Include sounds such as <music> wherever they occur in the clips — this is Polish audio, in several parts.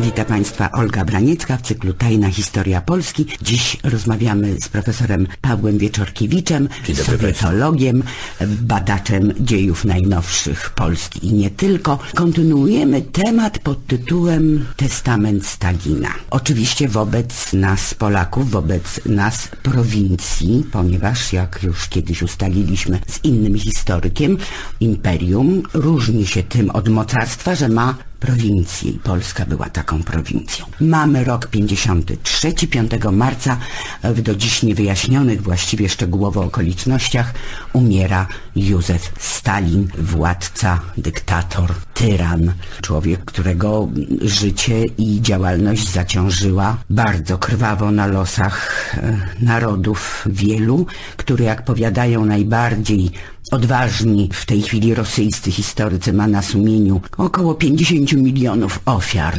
Witam Państwa Olga Braniecka w cyklu Tajna Historia Polski. Dziś rozmawiamy z profesorem Pawłem Wieczorkiewiczem, sowietologiem, badaczem dziejów najnowszych Polski i nie tylko. Kontynuujemy temat pod tytułem Testament Stalina. Oczywiście wobec nas Polaków, wobec nas prowincji, ponieważ jak już kiedyś ustaliliśmy z innym historykiem, imperium różni się tym od mocarstwa, że ma prowincję i Polska była taką prowincją. Mamy rok 53, 5 marca. W do dziś niewyjaśnionych właściwie szczegółowo okolicznościach umiera Józef Stalin, władca, dyktator, tyran, człowiek, którego życie i działalność zaciążyła bardzo krwawo na losach e, narodów wielu, które jak powiadają najbardziej odważni. W tej chwili rosyjscy historycy ma na sumieniu około 50 milionów ofiar,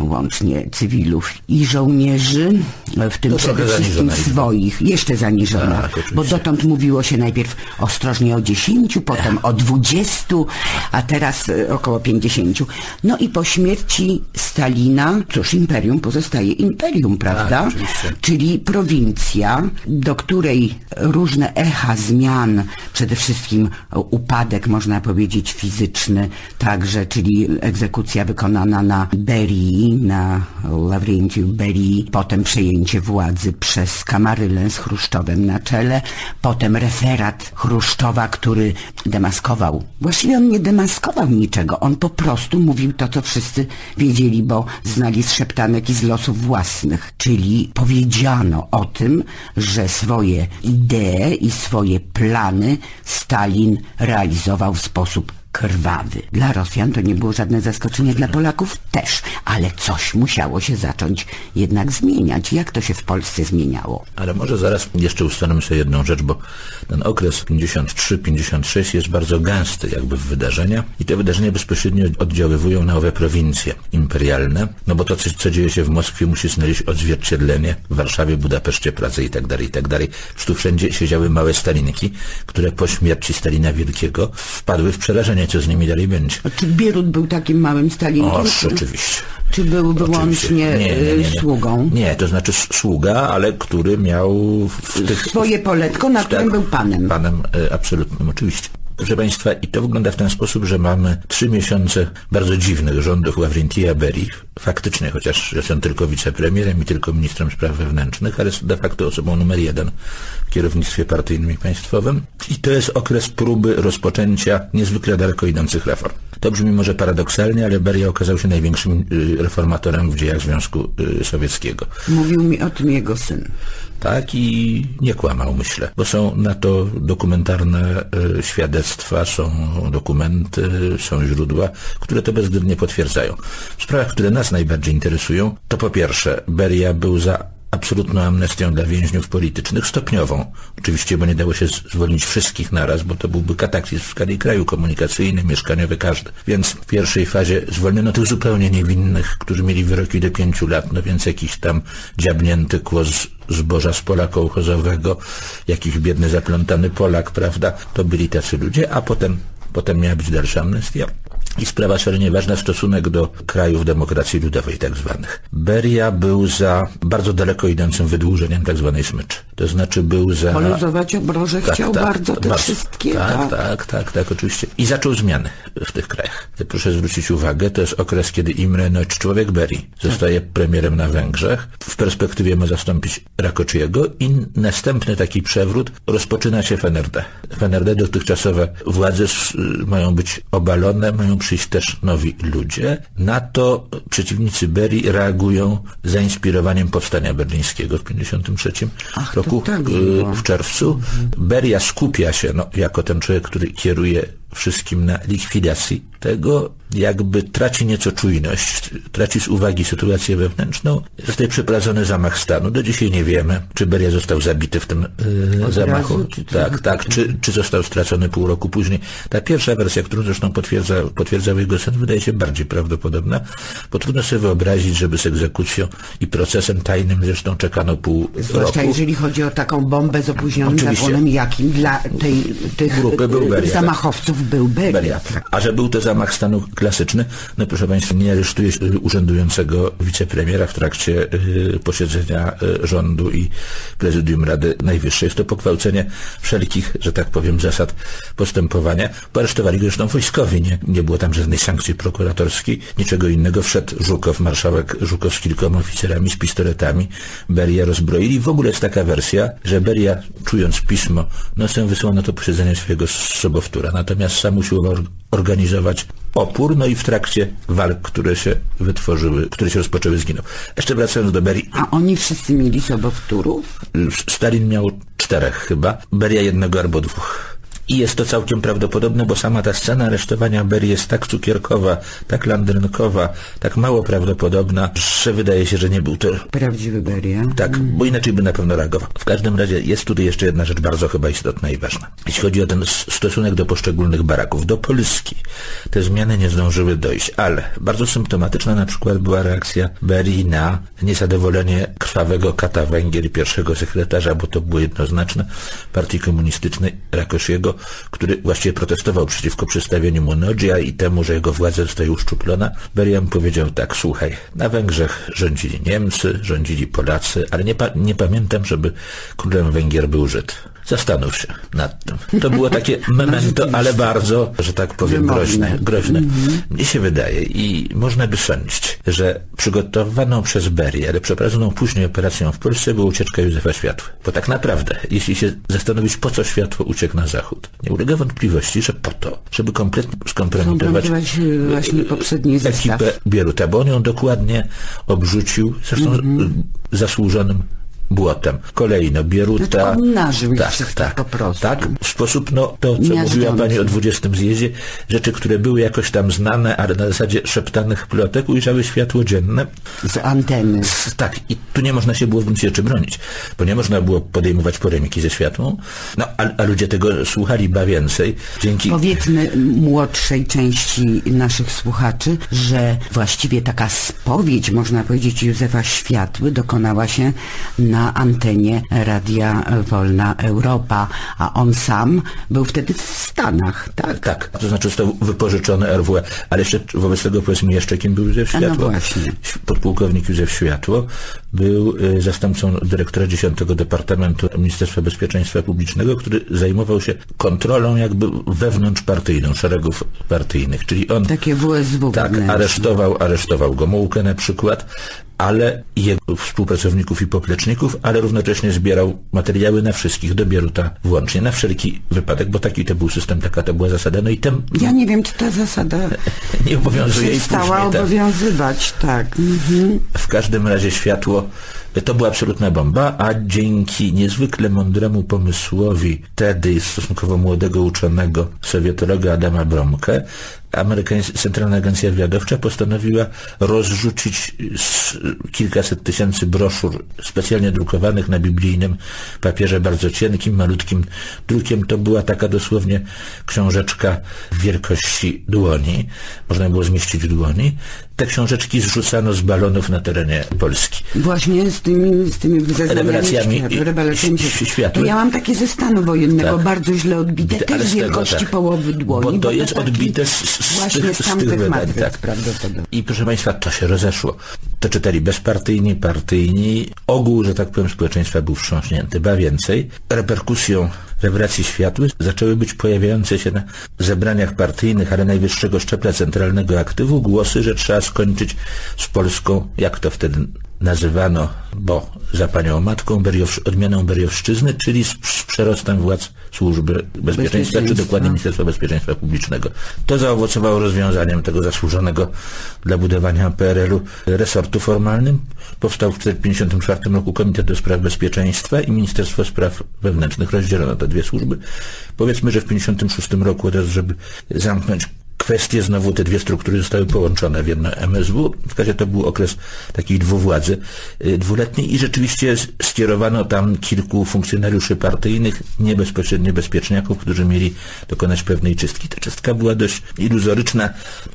łącznie cywilów i żołnierzy, w tym To przede wszystkim swoich, jeszcze zaniżona, Tak, bo dotąd mówiło się najpierw ostrożnie o 10, potem o 20, a teraz e, około 50. No i po śmierci Stalina, cóż, imperium pozostaje imperium, prawda? Tak, czyli prowincja, do której różne echa zmian, przede wszystkim upadek, można powiedzieć, fizyczny także, czyli egzekucja wykonana na Berii, na Ławręciu Berii, potem przejęcie władzy przez Kamarylę z Chruszczowem na czele, potem referat Chruszczowa, który demaskował. Właściwie on nie demaskował niczego, on po prostu mówił to, co wszyscy wiedzieli, bo znali z szeptanek i z losów własnych, czyli powiedziano o tym, że swoje idee i swoje plany Stalin realizował w sposób krwawy. Dla Rosjan to nie było żadne zaskoczenie, dla Polaków też, ale coś musiało się zacząć jednak zmieniać. Jak to się w Polsce zmieniało? Ale może zaraz jeszcze ustalimy sobie jedną rzecz, bo ten okres 53-56 jest bardzo gęsty jakby w wydarzenia i te wydarzenia bezpośrednio oddziaływują na owe prowincje imperialne, no bo to, co, co dzieje się w Moskwie musi znaleźć odzwierciedlenie w Warszawie, Budapeszcie, Pradze i tak dalej, i tak dalej. Przecież tu wszędzie siedziały małe Stalinki, które po śmierci Stalina Wielkiego wpadły w przerażenie, co z nimi dalej będzie. Czy Bierut był takim małym Stalinkiem? O, czy, rzeczywiście. czy był wyłącznie e, sługą? Nie, to znaczy sługa, ale który miał w tych... Swoje poletko, na którym był panem. Panem e, absolutnym, oczywiście. Proszę Państwa, i to wygląda w ten sposób, że mamy trzy miesiące bardzo dziwnych rządów Ławrentija Berii, faktycznie, chociaż jest on tylko wicepremierem i tylko ministrem spraw wewnętrznych, ale jest de facto osobą numer jeden w kierownictwie partyjnym i państwowym. I to jest okres próby rozpoczęcia niezwykle daleko idących reform. To brzmi może paradoksalnie, ale Beria okazał się największym y, reformatorem w dziejach Związku y, Sowieckiego. Mówił mi o tym jego syn. Tak i nie kłamał, myślę, bo są na to dokumentarne e, świadectwa, są dokumenty, są źródła, które to bezwzględnie potwierdzają. W sprawach, które nas najbardziej interesują, to po pierwsze, Beria był za absolutną amnestią dla więźniów politycznych, stopniową. Oczywiście, bo nie dało się zwolnić wszystkich naraz, bo to byłby kataklizm w skali kraju komunikacyjny, mieszkaniowy, każdy. Więc w pierwszej fazie zwolniono tych zupełnie niewinnych, którzy mieli wyroki do pięciu lat, no więc jakiś tam dziabnięty kłos zboża z pola kołchozowego, jakiś biedny zaplątany Polak, prawda? To byli tacy ludzie, a potem, potem miała być dalsza amnestia. I sprawa szalenie ważna, stosunek do krajów demokracji ludowej tak zwanych. Beria był za bardzo daleko idącym wydłużeniem tak zwanej smyczy. To znaczy był za... Poluzować obroże chciał bardzo te bardzo. wszystkie. Tak, tak, tak, tak, oczywiście. I zaczął zmiany w tych krajach. Proszę zwrócić uwagę, to jest okres, kiedy Imre Noć, człowiek Berii, zostaje premierem na Węgrzech. W perspektywie ma zastąpić Rakoczyego i następny taki przewrót rozpoczyna się w NRD. W NRD dotychczasowe władze mają być obalone, mają przyjść też nowi ludzie. Na to przeciwnicy Berii reagują zainspirowaniem powstania berlińskiego w 1953 Ach, to roku tak y, w czerwcu. Beria skupia się no, jako ten człowiek, który kieruje wszystkim na likwidacji tego, jakby traci nieco czujność, traci z uwagi sytuację wewnętrzną. Zostaje przeprowadzony zamach stanu. Do dzisiaj nie wiemy, czy Beria został zabity w tym e, zamachu. czy tak, tak. Czy, czy został stracony pół roku później. Ta pierwsza wersja, którą zresztą potwierdza, potwierdzał jego syn, wydaje się bardziej prawdopodobna, bo trudno sobie wyobrazić, żeby z egzekucją i procesem tajnym zresztą czekano pół Zwłaszcza roku. jeżeli chodzi o taką bombę z opóźnionym Oczywiście. jakim dla tej, tych Grupy był Beria, tak. zamachowców był Beria. Beria. Tak. A że był to zamach stanu klasyczny, no proszę Państwa, nie aresztuje urzędującego wicepremiera w trakcie y, posiedzenia y, rządu i prezydium Rady Najwyższej. Jest to pogwałcenie wszelkich, że tak powiem, zasad postępowania. Poaresztowali go zresztą wojskowi, nie, nie było tam żadnej sankcji prokuratorskiej, niczego innego. Wszedł Żukow, marszałek Żukow z kilkoma oficerami, z pistoletami. Beria rozbroili. W ogóle jest taka wersja, że Beria, czując pismo, nocem wysłał na to posiedzenie swojego sobowtóra. Natomiast sam or- organizować opór, no i w trakcie walk, które się wytworzyły, które się rozpoczęły, zginął. Jeszcze wracając do Berii, A oni wszyscy mieli sobowtórów? Stalin miał czterech chyba, Beria jednego albo dwóch. I jest to całkiem prawdopodobne, bo sama ta scena aresztowania Berii jest tak cukierkowa, tak landrynkowa, tak mało prawdopodobna, że wydaje się, że nie był to Prawdziwy Beria. tak, bo inaczej by na pewno reagował. W każdym razie jest tutaj jeszcze jedna rzecz bardzo chyba istotna i ważna. Jeśli chodzi o ten stosunek do poszczególnych baraków, do Polski, te zmiany nie zdążyły dojść, ale bardzo symptomatyczna na przykład była reakcja Berii na niezadowolenie krwawego kata Węgier i pierwszego sekretarza, bo to było jednoznaczne, partii komunistycznej Który właściwie protestował przeciwko przedstawieniu Monodzia i temu, że jego władza zostaje uszczuplona. Beria mu powiedział tak, słuchaj, na Węgrzech rządzili Niemcy, rządzili Polacy, ale nie, pa- nie pamiętam, żeby królem Węgier był Żyd. Zastanów się nad tym. To było takie <laughs> memento, ale bardzo, że tak powiem, groźne. groźne. Mnie się wydaje i można by sądzić, że przygotowaną przez Berię, ale przeprowadzoną później operacją w Polsce była ucieczka Józefa Światły. Bo tak naprawdę, jeśli się zastanowić, po co Światło uciekł na zachód, nie ulega wątpliwości, że po to, żeby kompletnie skompromitować Kompromitować e, właśnie poprzedni zestaw. ekipę Bieruta, bo on ją dokładnie obrzucił, zresztą Mhm. y, zasłużonym błotem. Kolejno Bieruta. Znaczy tak, wszystkich tak, po prostu. Tak, w sposób, no, to co Miażdżący. mówiła Pani o 20 zjeździe, rzeczy, które były jakoś tam znane, ale na zasadzie szeptanych plotek, ujrzały światło dzienne. Z anteny. Tak, i tu nie można się było w gruncie rzeczy bronić, bo nie można było podejmować polemiki ze światłą, no, a, a ludzie tego słuchali ba więcej, dzięki... Powiedzmy młodszej części naszych słuchaczy, że właściwie taka spowiedź, można powiedzieć, Józefa Światły dokonała się na antenie Radia Wolna Europa, a on sam był wtedy w Stanach, tak? Tak, to znaczy został wypożyczony RWE, ale jeszcze wobec tego powiedzmy jeszcze kim był Józef no Światło. właśnie. Podpułkownik Józef Światło był y, zastępcą dyrektora 10 Departamentu Ministerstwa Bezpieczeństwa Publicznego, który zajmował się kontrolą jakby wewnątrzpartyjną, szeregów partyjnych, czyli on Takie WSW tak, wewnętrzne. aresztował, aresztował Gomułkę na przykład, ale jego współpracowników i popleczników, ale równocześnie zbierał materiały na wszystkich do Bieruta włącznie, na wszelki wypadek, bo taki to był system, taka to była zasada. No i tem Ja nie wiem, czy ta zasada <laughs> nie obowiązuje i później. Tak. obowiązywać, tak. Mhm. W każdym razie światło to była absolutna bomba, a dzięki niezwykle mądremu pomysłowi wtedy stosunkowo młodego uczonego sowietologa Adama Bromke, amerykańska Centralna Agencja Wywiadowcza postanowiła rozrzucić s- kilkaset tysięcy broszur specjalnie drukowanych na biblijnym papierze bardzo cienkim, malutkim drukiem. To była taka dosłownie książeczka wielkości dłoni. Można było zmieścić w dłoni. Te książeczki zrzucano z balonów na terenie Polski. Właśnie z tymi, z tymi Rewelacjami świat- i- rewelacjami ś- świat- światły. To ja mam takie ze stanu wojennego, Tak. bardzo źle odbite, też z wielkości tak. połowy dłoni. Bo to jest taki odbite z, właśnie z z tych wydań. Tak. prawdopodobnie. I proszę Państwa, to się rozeszło. To czytali bezpartyjni, partyjni. Ogół, że tak powiem, społeczeństwa był wstrząśnięty. Ba więcej, reperkusją rewelacji światły zaczęły być pojawiające się na zebraniach partyjnych, ale najwyższego szczebla centralnego aktywu głosy, że trzeba skończyć z Polską, jak to wtedy nazywano, bo za panią matką odmianą Beriowszczyzny, czyli z, z przerostem władz służby bezpieczeństwa, czy dokładnie Ministerstwa Bezpieczeństwa Publicznego. To zaowocowało rozwiązaniem tego zasłużonego dla budowania PRL-u resortu formalnym. Powstał w 1954 roku Komitet do Spraw Bezpieczeństwa i Ministerstwo Spraw Wewnętrznych. Rozdzielono te dwie służby. Powiedzmy, że w 1956 roku, od razu, żeby zamknąć kwestie, znowu te dwie struktury zostały połączone w jedno MSW. W każdym to był okres takiej dwuwładzy y, dwuletniej i rzeczywiście skierowano tam kilku funkcjonariuszy partyjnych, nie bezpośrednio bezpieczniaków, którzy mieli dokonać pewnej czystki. Ta czystka była dość iluzoryczna.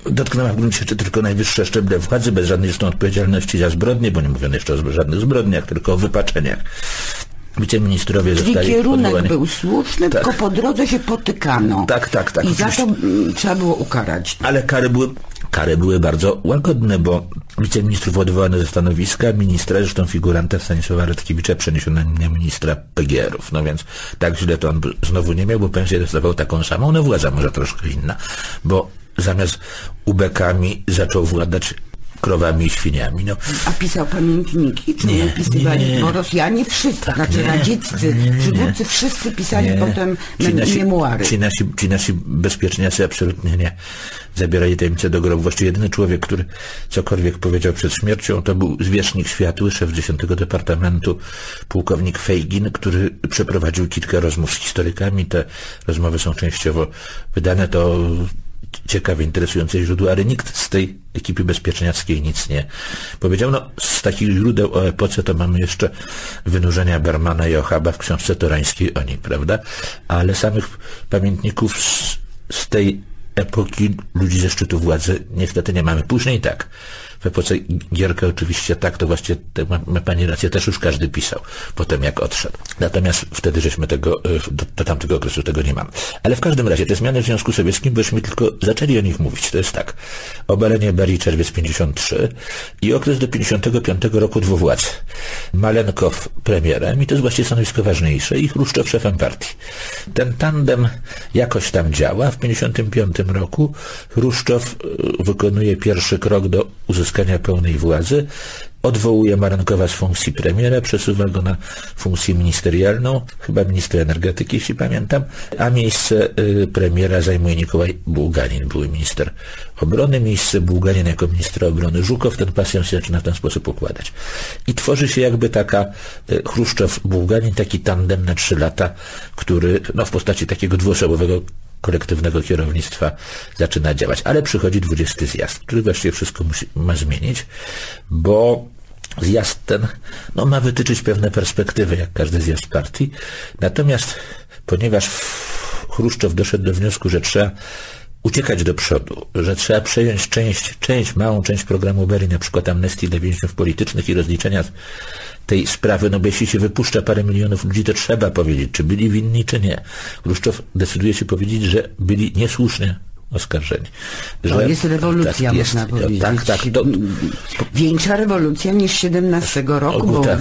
Dotknęła w gruncie rzeczy tylko najwyższe szczeble władzy, bez żadnej zresztą odpowiedzialności za zbrodnie, bo nie mówiono jeszcze o żadnych zbrodniach, tylko o wypaczeniach. Wiceministrowie Czyli zostali kierunek odwołani. był słuszny, Tak. tylko po drodze się potykano. Tak, tak, tak, I za to oczywiście. mm, trzeba było ukarać. Ale kary były, kary były bardzo łagodne, bo wiceministrów odwołano ze stanowiska, ministra, zresztą figuranta Stanisława Redkiewicza przeniesiono na ministra PGR-ów. No więc tak źle to on znowu nie miał, bo pensję dostawał taką samą, no władza może troszkę inna, bo zamiast ubekami zaczął władać krowami i świniami. No, A pisał pamiętniki, czy nie, Nie, pisywali? nie. Bo Rosjanie wszyscy, znaczy nie, radzieccy nie, nie. przywódcy wszyscy pisali Nie. potem Ci nasi, memuary. ci, nasi, ci nasi bezpieczniacy absolutnie nie zabierali tajemnicy do grobu. Właściwie jedyny człowiek, który cokolwiek powiedział przed śmiercią, to był zwierzchnik światły, szef 10 Departamentu, pułkownik Fejgin, który przeprowadził kilka rozmów z historykami. Te rozmowy są częściowo wydane. To ciekawe, interesujące źródła, ale nikt z tej ekipy bezpieczniackiej nic nie powiedział. No, z takich źródeł o epoce to mamy jeszcze wynurzenia Bermana i Ochaba w książce torańskiej o nim, prawda? Ale samych pamiętników z, z tej epoki ludzi ze szczytu władzy niestety nie mamy. Później tak. W epoce Gierka oczywiście tak, to właśnie te, ma, ma pani rację, też już każdy pisał potem jak odszedł. Natomiast wtedy żeśmy tego, e, do, do tamtego okresu tego nie mamy. Ale w każdym razie te zmiany w Związku Sowieckim, bośmy tylko zaczęli o nich mówić. To jest tak. Obalenie Berii czerwiec 53 i okres do 55 roku dwuwładz. Malenkow premierem i to jest właściwie stanowisko ważniejsze i Chruszczow szefem partii. Ten tandem jakoś tam działa. W 55 roku Chruszczow e, wykonuje pierwszy krok do uzyskania pełnej władzy. Odwołuje Marenkowa z funkcji premiera, przesuwa go na funkcję ministerialną, chyba ministra energetyki, jeśli pamiętam, a miejsce y, premiera zajmuje Nikołaj Bułganin, były minister obrony, miejsce Bułganin jako ministra obrony Żukow, ten pasjon się zaczyna w ten sposób układać. I tworzy się jakby taka y, Chruszczow-Bułganin, taki tandem na trzy lata, który no, w postaci takiego dwuosobowego kolektywnego kierownictwa zaczyna działać. Ale przychodzi 20 zjazd, który właściwie wszystko musi, ma zmienić, bo zjazd ten no, ma wytyczyć pewne perspektywy, jak każdy zjazd partii. Natomiast ponieważ Chruszczow doszedł do wniosku, że trzeba uciekać do przodu, że trzeba przejąć część, część, małą część programu Berry, na przykład amnestii dla więźniów politycznych i rozliczenia tej sprawy, no bo jeśli się wypuszcza parę milionów ludzi, to trzeba powiedzieć, czy byli winni, czy nie. Chruszczow decyduje się powiedzieć, że byli niesłusznie oskarżeni. Że, To jest rewolucja, tak, jest, można powiedzieć. Tak, tak. To, Większa rewolucja niż 17 roku, bo tak.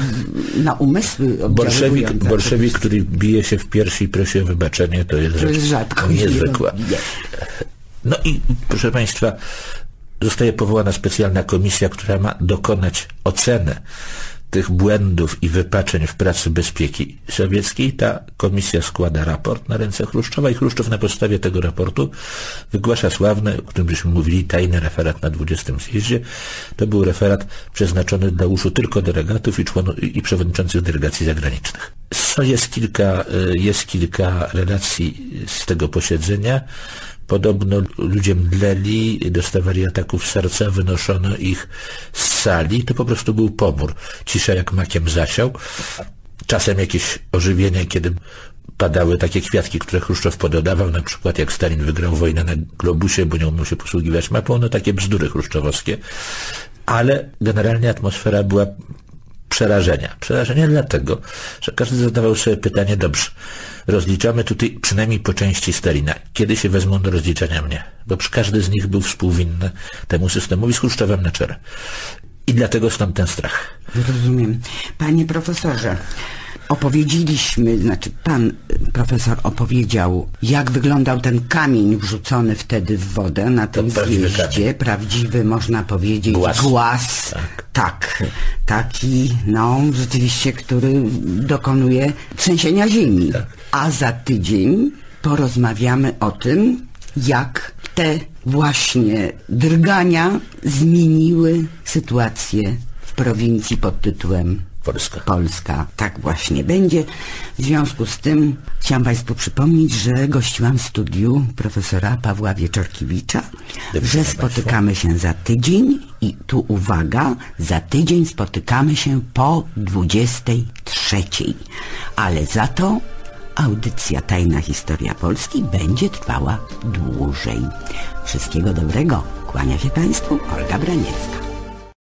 na umysły bolszewik, bolszewik, który bije się w piersi i prosi o wybaczenie, to jest To rzecz jest rzadkość. niezwykła. No i proszę Państwa, zostaje powołana specjalna komisja, która ma dokonać oceny tych błędów i wypaczeń w pracy bezpieki sowieckiej. Ta komisja składa raport na ręce Chruszczowa i Chruszczow na podstawie tego raportu wygłasza sławny, o którym żeśmy mówili, tajny referat na 20 zjeździe. To był referat przeznaczony dla uszu tylko delegatów i, członów, i przewodniczących delegacji zagranicznych. Jest kilka, y, jest kilka relacji z tego posiedzenia. Podobno ludzie mdleli, dostawali ataków serca, wynoszono ich z sali. To po prostu był pomór. Cisza jak makiem zasiał. Czasem jakieś ożywienie, kiedy padały takie kwiatki, które Chruszczow pododawał, na przykład jak Stalin wygrał wojnę na globusie, bo nie umiał się posługiwać mapą, no takie bzdury chruszczowowskie. Ale generalnie atmosfera była przerażenia. Przerażenia dlatego, że każdy zadawał sobie pytanie, dobrze, rozliczamy tutaj przynajmniej po części Stalina. Kiedy się wezmą do rozliczania mnie? Bo każdy z nich był współwinny temu systemowi z Chruszczowem na czele. I dlatego stąd ten strach. Rozumiem. Panie profesorze, opowiedzieliśmy, znaczy pan y, profesor opowiedział, jak wyglądał ten kamień wrzucony wtedy w wodę na tym prawdziwy zjeździe. Prawdziwy, można powiedzieć, Głaz. głaz Tak. Tak, taki, no, rzeczywiście, który dokonuje trzęsienia ziemi. A za tydzień porozmawiamy o tym, jak te właśnie drgania zmieniły sytuację w prowincji pod tytułem Polska. Polska. Tak właśnie będzie. W związku z tym chciałam Państwu przypomnieć, że gościłam w studiu profesora Pawła Wieczorkiewicza, że spotykamy się za tydzień i tu uwaga, za tydzień spotykamy się po 23. Ale za to audycja Tajna Historia Polski będzie trwała dłużej. Wszystkiego dobrego. Kłania się Państwu Olga Braniecka.